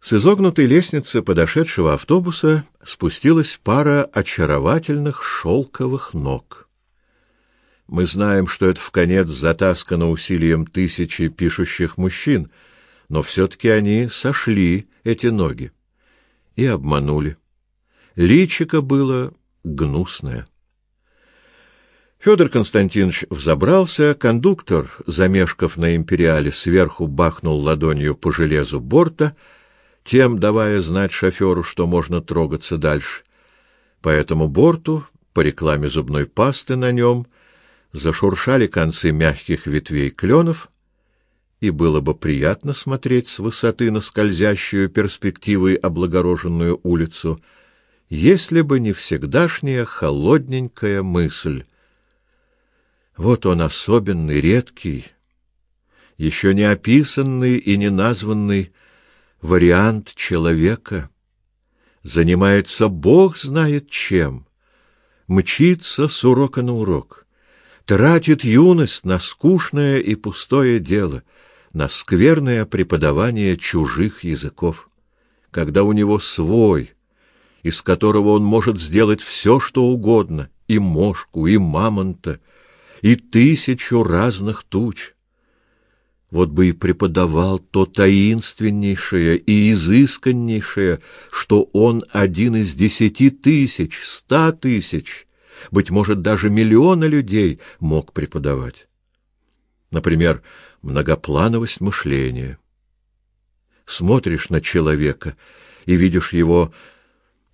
С изогнутой лестницы подошедшего автобуса спустилась пара очаровательных шелковых ног. Мы знаем, что это в конец затаскано усилием тысячи пишущих мужчин, но все-таки они сошли, эти ноги, и обманули. Личико было гнусное. Федор Константинович взобрался, кондуктор, замешкав на империале, сверху бахнул ладонью по железу борта, тем давая знать шоферу, что можно трогаться дальше. По этому борту, по рекламе зубной пасты на нем, зашуршали концы мягких ветвей кленов, и было бы приятно смотреть с высоты на скользящую перспективой облагороженную улицу, если бы не всегдашняя холодненькая мысль — вот он особенный, редкий, еще не описанный и не названный вариант человека. Занимается Бог знает чем, мчится с урока на урок, тратит юность на скучное и пустое дело, на скверное преподавание чужих языков, когда у него свой, из которого он может сделать все, что угодно, и мошку, и мамонта — и тысячу разных туч. Вот бы и преподавал то таинственнейшее и изысканнейшее, что он один из десяти тысяч, ста тысяч, быть может, даже миллиона людей мог преподавать. Например, многоплановость мышления. Смотришь на человека и видишь его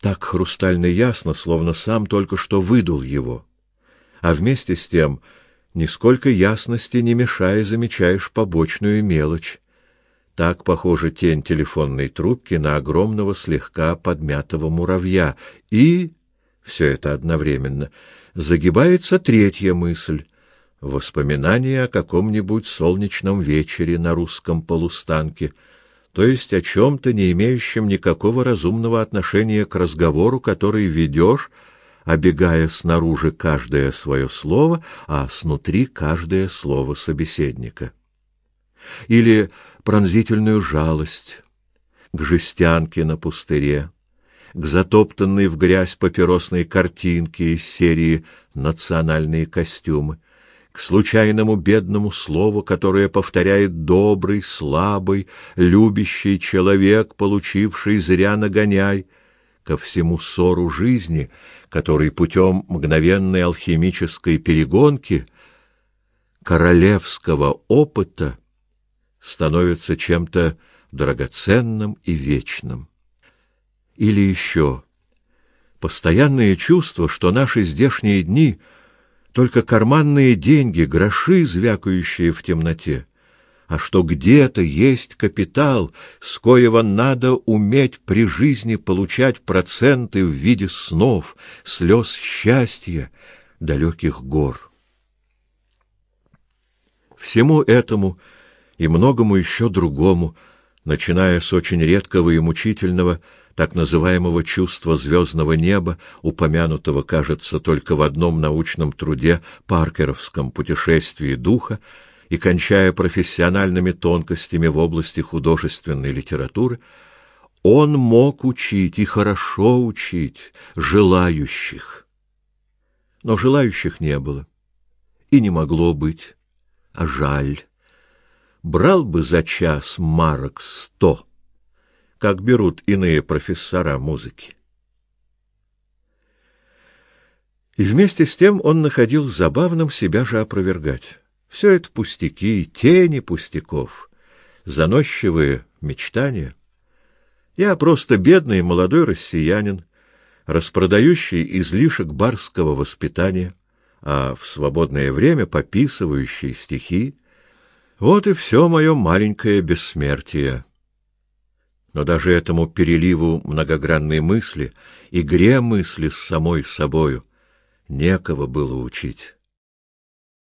так хрустально ясно, словно сам только что выдул его а вместе с тем, нисколько ясности не мешая, замечаешь побочную мелочь. Так похожа тень телефонной трубки на огромного слегка подмятого муравья, и все это одновременно загибается третья мысль воспоминание о каком-нибудь солнечном вечере на русском полустанке, то есть о чем-то не имеющем никакого разумного отношения к разговору, который ведешь обегая снаружи каждое свое слово, а снутри каждое слово собеседника. Или пронзительную жалость к жестянке на пустыре, к затоптанной в грязь папиросной картинке из серии «Национальные костюмы», к случайному бедному слову, которое повторяет добрый, слабый, любящий человек, получивший зря нагоняй, ко всему ссору жизни, который путем мгновенной алхимической перегонки королевского опыта становится чем-то драгоценным и вечным. Или еще постоянное чувство, что наши здешние дни — только карманные деньги, гроши, звякающие в темноте — а что где-то есть капитал, с коего надо уметь при жизни получать проценты в виде снов, слез счастья, далеких гор. Всему этому и многому еще другому, начиная с очень редкого и мучительного, так называемого чувства звездного неба, упомянутого, кажется, только в одном научном труде Паркеровском путешествии духа, и кончая профессиональными тонкостями в области художественной литературы, он мог учить и хорошо учить желающих. Но желающих не было и не могло быть, а жаль. Брал бы за час марок сто, как берут иные профессора музыки. И вместе с тем он находил забавным себя же опровергать. Все это пустяки, тени пустяков, заносчивые мечтания. Я просто бедный молодой россиянин, распродающий излишек барского воспитания, а в свободное время пописывающий стихи. Вот и все мое маленькое бессмертие. Но даже этому переливу многогранной мысли, игре мысли с самой собою, некого было учить.